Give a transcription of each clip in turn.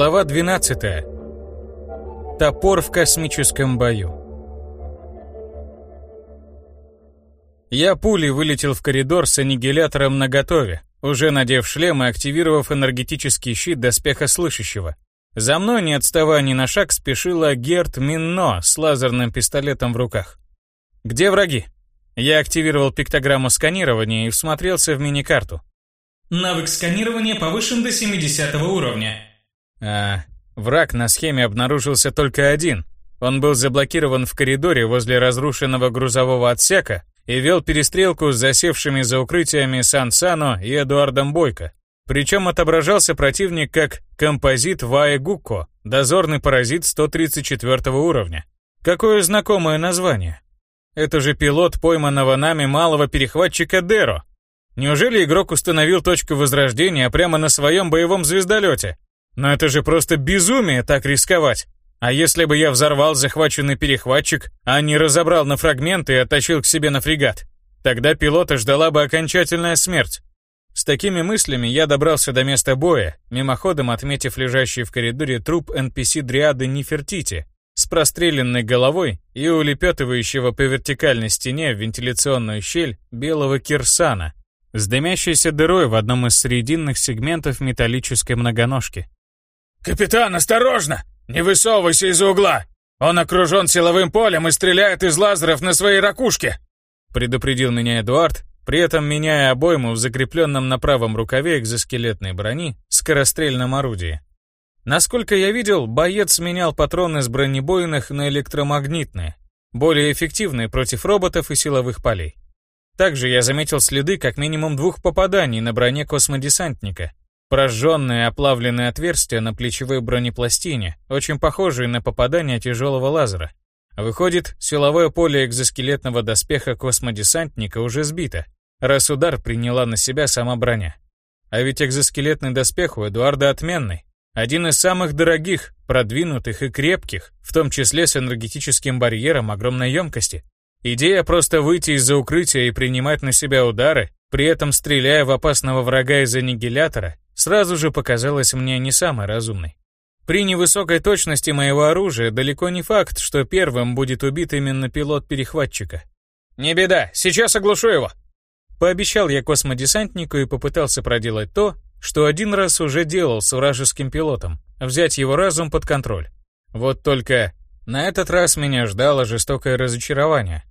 Глава 12. Топор в космическом бою. Я пулей вылетел в коридор с аннигилятором наготове, уже надев шлем и активировав энергетический щит доспеха слышащего. За мной, не отставая ни на шаг, спешила Герт Минно с лазерным пистолетом в руках. «Где враги?» Я активировал пиктограмму сканирования и всмотрелся в мини-карту. Навык сканирования повышен до 70 уровня. А, враг на схеме обнаружился только один. Он был заблокирован в коридоре возле разрушенного грузового отсека и вел перестрелку с засевшими за укрытиями Сан Сано и Эдуардом Бойко. Причем отображался противник как композит Ваe Гукко, дозорный паразит 134 уровня. Какое знакомое название. Это же пилот пойманного нами малого перехватчика Деро. Неужели игрок установил точку возрождения прямо на своем боевом звездолете? Но это же просто безумие так рисковать. А если бы я взорвал захваченный перехватчик, а не разобрал на фрагменты и оттащил к себе на фрегат? Тогда пилота ждала бы окончательная смерть. С такими мыслями я добрался до места боя, мимоходом отметив лежащий в коридоре труп NPC Дриады Нефертити с простреленной головой и улепетывающего по вертикальной стене в вентиляционную щель белого кирсана с дымящейся дырой в одном из срединных сегментов металлической многоножки. «Капитан, осторожно! Не высовывайся из-за угла! Он окружен силовым полем и стреляет из лазеров на своей ракушке!» предупредил меня Эдуард, при этом меняя обойму в закрепленном на правом рукаве экзоскелетной брони скорострельном орудии. Насколько я видел, боец менял патроны с бронебойных на электромагнитные, более эффективные против роботов и силовых полей. Также я заметил следы как минимум двух попаданий на броне космодесантника, Прожженные оплавленные отверстия на плечевой бронепластине, очень похожие на попадание тяжелого лазера. Выходит, силовое поле экзоскелетного доспеха космодесантника уже сбито, раз удар приняла на себя сама броня. А ведь экзоскелетный доспех у Эдуарда отменный. Один из самых дорогих, продвинутых и крепких, в том числе с энергетическим барьером огромной емкости. Идея просто выйти из-за укрытия и принимать на себя удары, при этом стреляя в опасного врага из аннигилятора, сразу же показалась мне не самой разумной. При невысокой точности моего оружия далеко не факт, что первым будет убит именно пилот перехватчика. «Не беда, сейчас оглушу его!» Пообещал я космодесантнику и попытался проделать то, что один раз уже делал с вражеским пилотом, взять его разум под контроль. Вот только на этот раз меня ждало жестокое разочарование.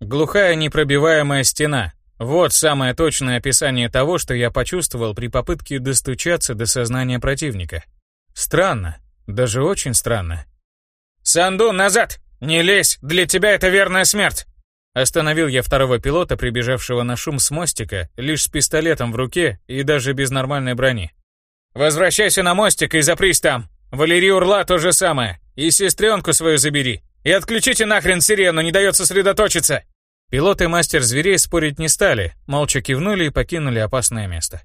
Глухая непробиваемая стена, вот самое точное описание того, что я почувствовал при попытке достучаться до сознания противника. Странно, даже очень странно. «Санду, назад! Не лезь, для тебя это верная смерть!» Остановил я второго пилота, прибежавшего на шум с мостика, лишь с пистолетом в руке и даже без нормальной брони. «Возвращайся на мостик и запрись там. Валерий Урла то же самое. И сестренку свою забери. И отключите нахрен сирену, не дает сосредоточиться!» Пилот и мастер зверей спорить не стали, молча кивнули и покинули опасное место.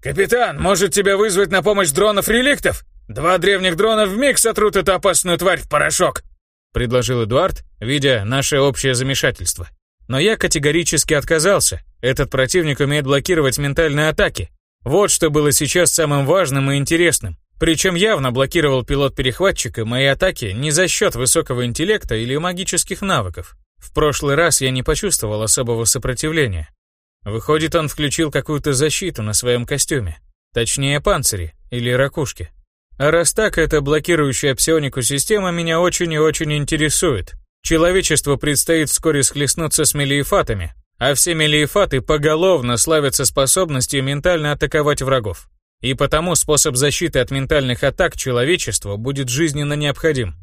«Капитан, может тебя вызвать на помощь дронов-реликтов? Два древних дрона вмиг сотрут эту опасную тварь в порошок!» предложил Эдуард, видя наше общее замешательство. Но я категорически отказался. Этот противник умеет блокировать ментальные атаки. Вот что было сейчас самым важным и интересным. Причем явно блокировал пилот перехватчика мои атаки не за счет высокого интеллекта или магических навыков, в прошлый раз я не почувствовал особого сопротивления. Выходит, он включил какую-то защиту на своем костюме. Точнее, панцири или ракушки. А раз так, эта блокирующая псионику система меня очень и очень интересует. Человечеству предстоит вскоре схлестнуться с мелиефатами, а все мелиефаты поголовно славятся способностью ментально атаковать врагов. И потому способ защиты от ментальных атак человечеству будет жизненно необходим.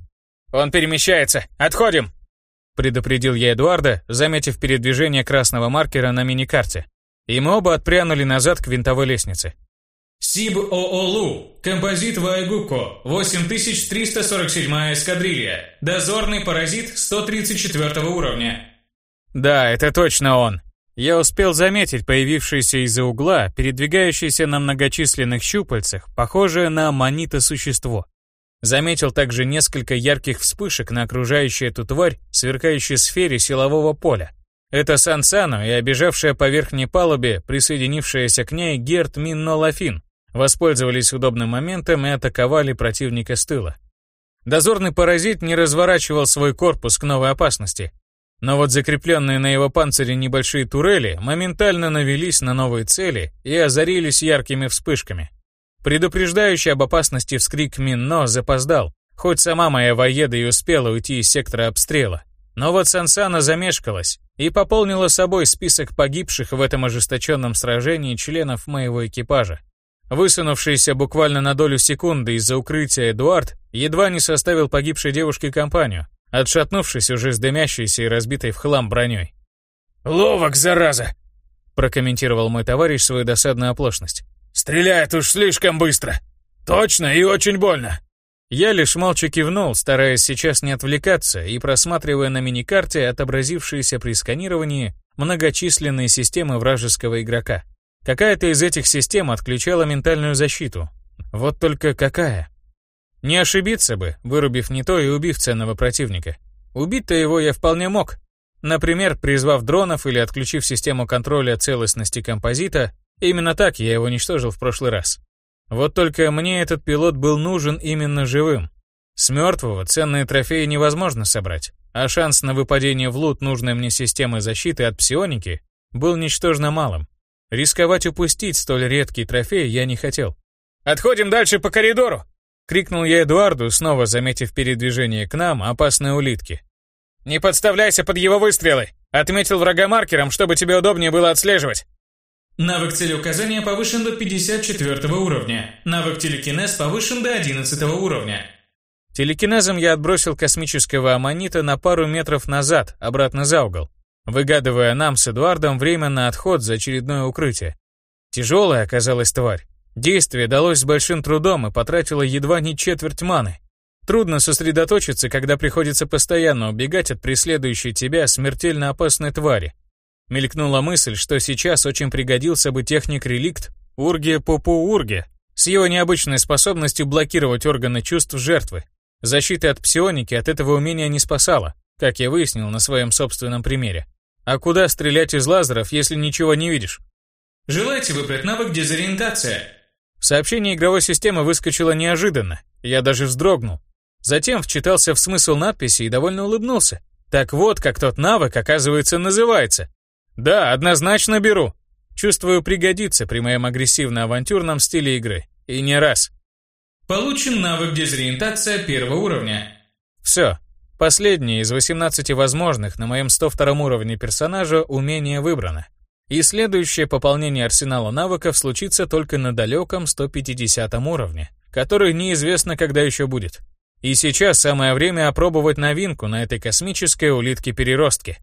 «Он перемещается! Отходим!» Предупредил я Эдуарда, заметив передвижение красного маркера на миникарте. И мы оба отпрянули назад к винтовой лестнице. Сиб ООЛУ, композит Вайгуко, 8347 эскадрилья, дозорный паразит 134 уровня. Да, это точно он. Я успел заметить появившееся из-за угла, передвигающееся на многочисленных щупальцах, похожее на манита-существо. Заметил также несколько ярких вспышек на окружающей эту тварь, сверкающей сфере силового поля. Это Сан Сану и обижавшая по верхней палубе, присоединившаяся к ней Герт Минно Лафин. воспользовались удобным моментом и атаковали противника с тыла. Дозорный паразит не разворачивал свой корпус к новой опасности, но вот закрепленные на его панцире небольшие турели моментально навелись на новые цели и озарились яркими вспышками. Предупреждающий об опасности вскрик Минно запоздал, хоть сама моя воеда и успела уйти из сектора обстрела. Но вот Сансана замешкалась и пополнила собой список погибших в этом ожесточенном сражении членов моего экипажа. Высунувшийся буквально на долю секунды из-за укрытия Эдуард едва не составил погибшей девушке компанию, отшатнувшись уже с дымящейся и разбитой в хлам броней. «Ловок, зараза!» прокомментировал мой товарищ свою досадную оплошность. «Стреляет уж слишком быстро! Точно и очень больно!» Я лишь молча кивнул, стараясь сейчас не отвлекаться и просматривая на миникарте отобразившиеся при сканировании многочисленные системы вражеского игрока. Какая-то из этих систем отключала ментальную защиту. Вот только какая? Не ошибиться бы, вырубив не то и убив ценного противника. Убить-то его я вполне мог. Например, призвав дронов или отключив систему контроля целостности композита, именно так я его уничтожил в прошлый раз. Вот только мне этот пилот был нужен именно живым. С мертвого ценные трофеи невозможно собрать, а шанс на выпадение в лут нужной мне системы защиты от псионики был ничтожно малым. Рисковать упустить столь редкий трофей я не хотел. «Отходим дальше по коридору!» — крикнул я Эдуарду, снова заметив передвижение к нам опасной улитки. «Не подставляйся под его выстрелы! Отметил врага маркером, чтобы тебе удобнее было отслеживать!» Навык целеуказания повышен до 54 уровня. Навык телекинез повышен до 11 уровня. Телекинезом я отбросил космического аммонита на пару метров назад, обратно за угол, выгадывая нам с Эдуардом время на отход за очередное укрытие. Тяжелая оказалась тварь. Действие далось с большим трудом и потратило едва не четверть маны. Трудно сосредоточиться, когда приходится постоянно убегать от преследующей тебя смертельно опасной твари, Мелькнула мысль, что сейчас очень пригодился бы техник-реликт Урге Попу Урге с его необычной способностью блокировать органы чувств жертвы. Защита от псионики от этого умения не спасала, как я выяснил на своем собственном примере. А куда стрелять из лазеров, если ничего не видишь? Желаете выбрать навык дезориентация? Сообщение игровой системы выскочило неожиданно. Я даже вздрогнул. Затем вчитался в смысл надписи и довольно улыбнулся. Так вот, как тот навык, оказывается, называется. Да, однозначно беру. Чувствую, пригодится при моем агрессивно-авантюрном стиле игры. И не раз. Получен навык дезориентация первого уровня. Все. Последнее из 18 возможных на моем 102 уровне персонажа умение выбрано. И следующее пополнение арсенала навыков случится только на далеком 150 уровне, который неизвестно когда еще будет. И сейчас самое время опробовать новинку на этой космической улитке-переростке.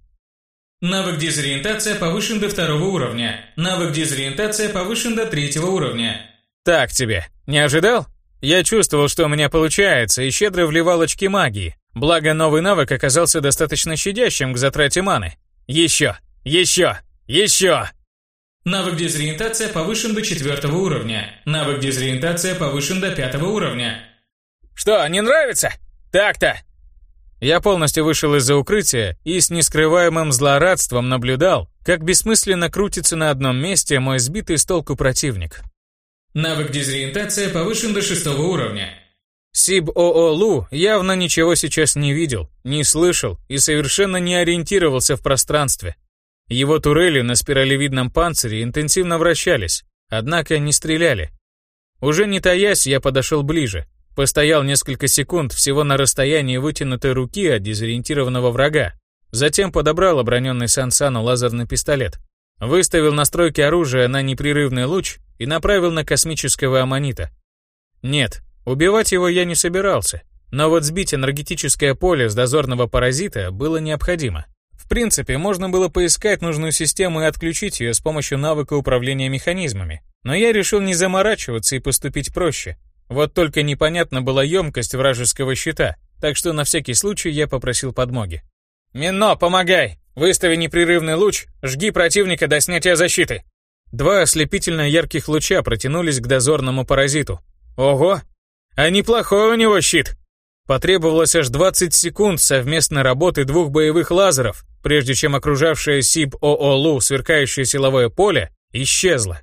Навык дезориентация повышен до второго уровня. Навык дезориентация повышен до третьего уровня. Так тебе. Не ожидал? Я чувствовал, что у меня получается, и щедро вливал очки магии. Благо, новый навык оказался достаточно щадящим к затрате маны. Еще, еще, еще! Навык дезориентация повышен до четвертого уровня. Навык дезориентация повышен до пятого уровня. Что, не нравится? Так-то, я полностью вышел из-за укрытия и с нескрываемым злорадством наблюдал, как бессмысленно крутится на одном месте мой сбитый с толку противник. Навык дезориентация повышен до шестого уровня. Сиб Оолу явно ничего сейчас не видел, не слышал и совершенно не ориентировался в пространстве. Его турели на спиралевидном панцире интенсивно вращались, однако не стреляли. Уже не таясь, я подошел ближе, Постоял несколько секунд всего на расстоянии вытянутой руки от дезориентированного врага. Затем подобрал оброненный Сансану лазерный пистолет. Выставил настройки оружия на непрерывный луч и направил на космического аммонита. Нет, убивать его я не собирался. Но вот сбить энергетическое поле с дозорного паразита было необходимо. В принципе, можно было поискать нужную систему и отключить ее с помощью навыка управления механизмами. Но я решил не заморачиваться и поступить проще. Вот только непонятна была емкость вражеского щита, так что на всякий случай я попросил подмоги. «Мино, помогай! Выстави непрерывный луч, жги противника до снятия защиты!» Два ослепительно ярких луча протянулись к дозорному паразиту. «Ого! А неплохой у него щит!» Потребовалось аж 20 секунд совместной работы двух боевых лазеров, прежде чем окружавшее СИБ ООЛУ сверкающее силовое поле исчезло.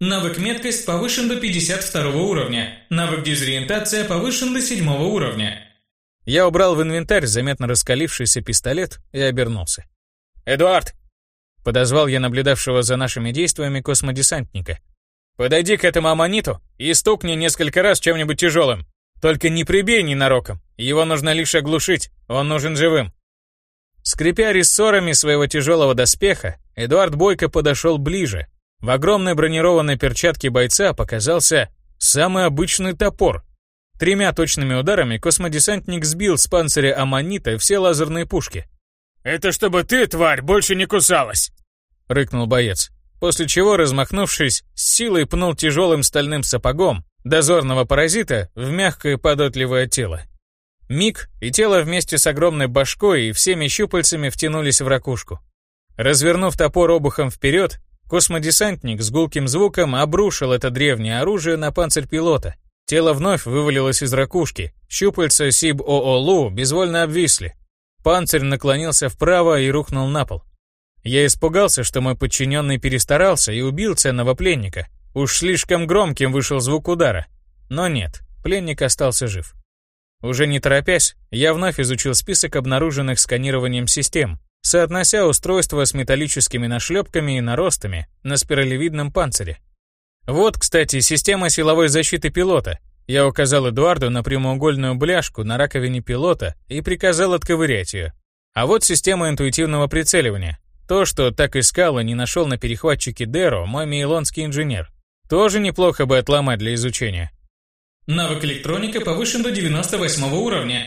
Навык меткость повышен до 52 уровня. Навык дезориентация повышен до 7 уровня. Я убрал в инвентарь заметно раскалившийся пистолет и обернулся. «Эдуард!» Подозвал я наблюдавшего за нашими действиями космодесантника. «Подойди к этому аммониту и стукни несколько раз чем-нибудь тяжелым. Только не прибей ненароком. Его нужно лишь оглушить, он нужен живым». Скрипя рессорами своего тяжелого доспеха, Эдуард Бойко подошел ближе. В огромной бронированной перчатке бойца показался самый обычный топор. Тремя точными ударами космодесантник сбил с панциря аммонита все лазерные пушки. «Это чтобы ты, тварь, больше не кусалась!» — рыкнул боец, после чего, размахнувшись, с силой пнул тяжелым стальным сапогом дозорного паразита в мягкое податливое тело. Миг, и тело вместе с огромной башкой и всеми щупальцами втянулись в ракушку. Развернув топор обухом вперед, космодесантник с гулким звуком обрушил это древнее оружие на панцирь пилота. Тело вновь вывалилось из ракушки, щупальца Сиб-ООЛУ безвольно обвисли, Панцирь наклонился вправо и рухнул на пол. Я испугался, что мой подчиненный перестарался и убил ценного пленника. Уж слишком громким вышел звук удара. Но нет, пленник остался жив. Уже не торопясь, я вновь изучил список обнаруженных сканированием систем, соотнося устройство с металлическими нашлепками и наростами на спиралевидном панцире. Вот, кстати, система силовой защиты пилота, я указал Эдуарду на прямоугольную бляшку на раковине пилота и приказал отковырять ее. А вот система интуитивного прицеливания. То, что так искал и не нашел на перехватчике Деро мой мейлонский инженер. Тоже неплохо бы отломать для изучения. Навык электроника повышен до 98 уровня.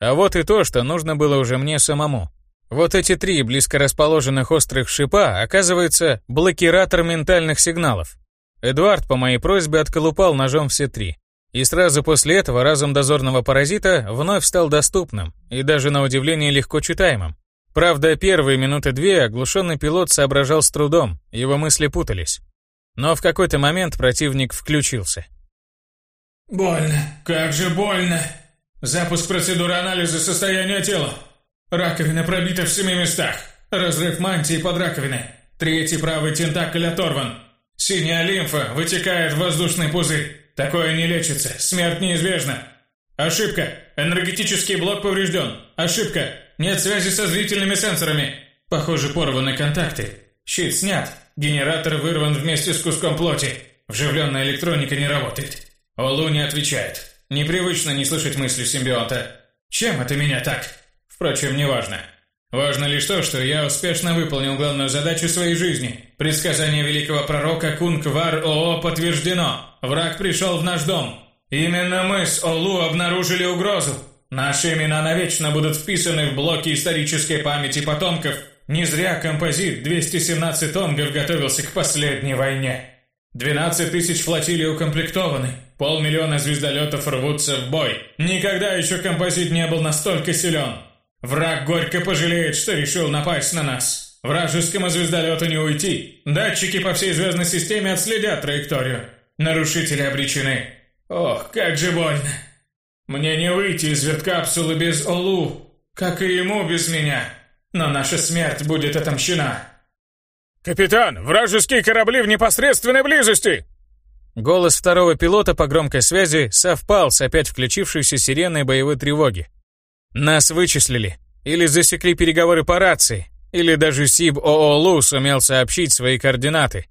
А вот и то, что нужно было уже мне самому. Вот эти три близко расположенных острых шипа, оказывается, блокиратор ментальных сигналов. Эдуард по моей просьбе отколупал ножом все три. И сразу после этого разум дозорного паразита вновь стал доступным и даже на удивление легко читаемым. Правда, первые минуты две оглушенный пилот соображал с трудом, его мысли путались. Но в какой-то момент противник включился. «Больно, как же больно! Запуск процедуры анализа состояния тела. Раковина пробита в семи местах. Разрыв мантии под раковиной. Третий правый тентакль оторван. Синяя лимфа вытекает в воздушный пузырь. Такое не лечится. Смерть неизбежна. Ошибка. Энергетический блок поврежден. Ошибка. Нет связи со зрительными сенсорами. Похоже, порваны контакты. Щит снят. Генератор вырван вместе с куском плоти. Вживленная электроника не работает. Олу не отвечает. Непривычно не слышать мысли симбионта. Чем это меня так? Впрочем, неважно. Важно лишь то, что я успешно выполнил главную задачу своей жизни. Предсказание великого пророка Кунг-Вар ОО подтверждено. Враг пришел в наш дом. Именно мы с Олу обнаружили угрозу. Наши имена навечно будут вписаны в блоки исторической памяти потомков. Не зря композит 217 тонгов готовился к последней войне. 12 тысяч флотилий укомплектованы. Полмиллиона звездолетов рвутся в бой. Никогда еще композит не был настолько силен. Враг горько пожалеет, что решил напасть на нас. Вражескому звездолету не уйти. Датчики по всей звездной системе отследят траекторию. Нарушители обречены. Ох, как же больно. Мне не выйти из верткапсулы без Олу, как и ему без меня. Но наша смерть будет отомщена. «Капитан, вражеские корабли в непосредственной близости!» Голос второго пилота по громкой связи совпал с опять включившейся сиреной боевой тревоги. Нас вычислили. Или засекли переговоры по рации. Или даже СИБ ООЛУ сумел сообщить свои координаты.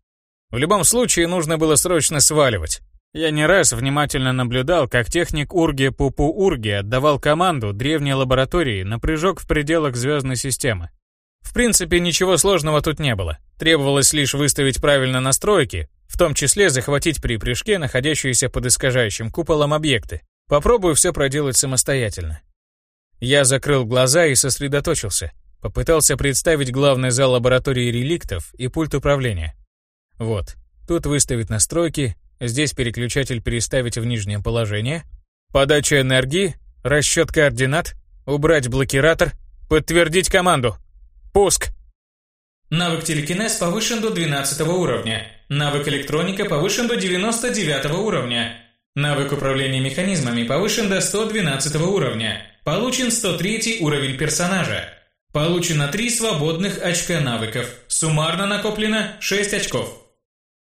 В любом случае, нужно было срочно сваливать. Я не раз внимательно наблюдал, как техник Урги Пупу Урги отдавал команду древней лаборатории на прыжок в пределах звездной системы. В принципе, ничего сложного тут не было. Требовалось лишь выставить правильно настройки, в том числе захватить при прыжке находящиеся под искажающим куполом объекты. Попробую все проделать самостоятельно. Я закрыл глаза и сосредоточился. Попытался представить главный зал лаборатории реликтов и пульт управления. Вот, тут выставить настройки, здесь переключатель переставить в нижнее положение, подача энергии, расчет координат, убрать блокиратор, подтвердить команду. Пуск! Навык телекинез повышен до 12 уровня. Навык электроника повышен до 99 уровня. Навык управления механизмами повышен до 112 уровня. Получен 103 уровень персонажа. Получено 3 свободных очка навыков. Суммарно накоплено 6 очков.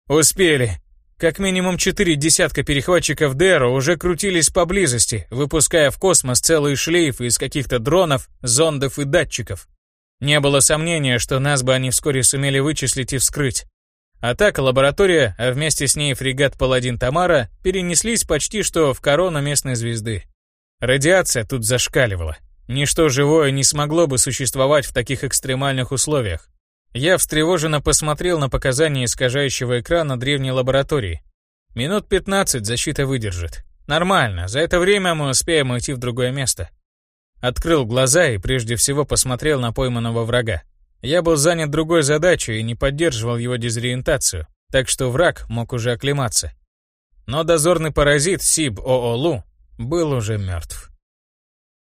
Успели. Как минимум четыре десятка перехватчиков Дэро уже крутились поблизости, выпуская в космос целые шлейфы из каких-то дронов, зондов и датчиков. Не было сомнения, что нас бы они вскоре сумели вычислить и вскрыть. Атака, лаборатория, а вместе с ней фрегат «Паладин Тамара» перенеслись почти что в корону местной звезды. Радиация тут зашкаливала. Ничто живое не смогло бы существовать в таких экстремальных условиях. Я встревоженно посмотрел на показания искажающего экрана древней лаборатории. Минут 15 защита выдержит. Нормально, за это время мы успеем уйти в другое место. Открыл глаза и прежде всего посмотрел на пойманного врага. Я был занят другой задачей и не поддерживал его дезориентацию, так что враг мог уже оклематься. Но дозорный паразит Сиб Оолу был уже мертв.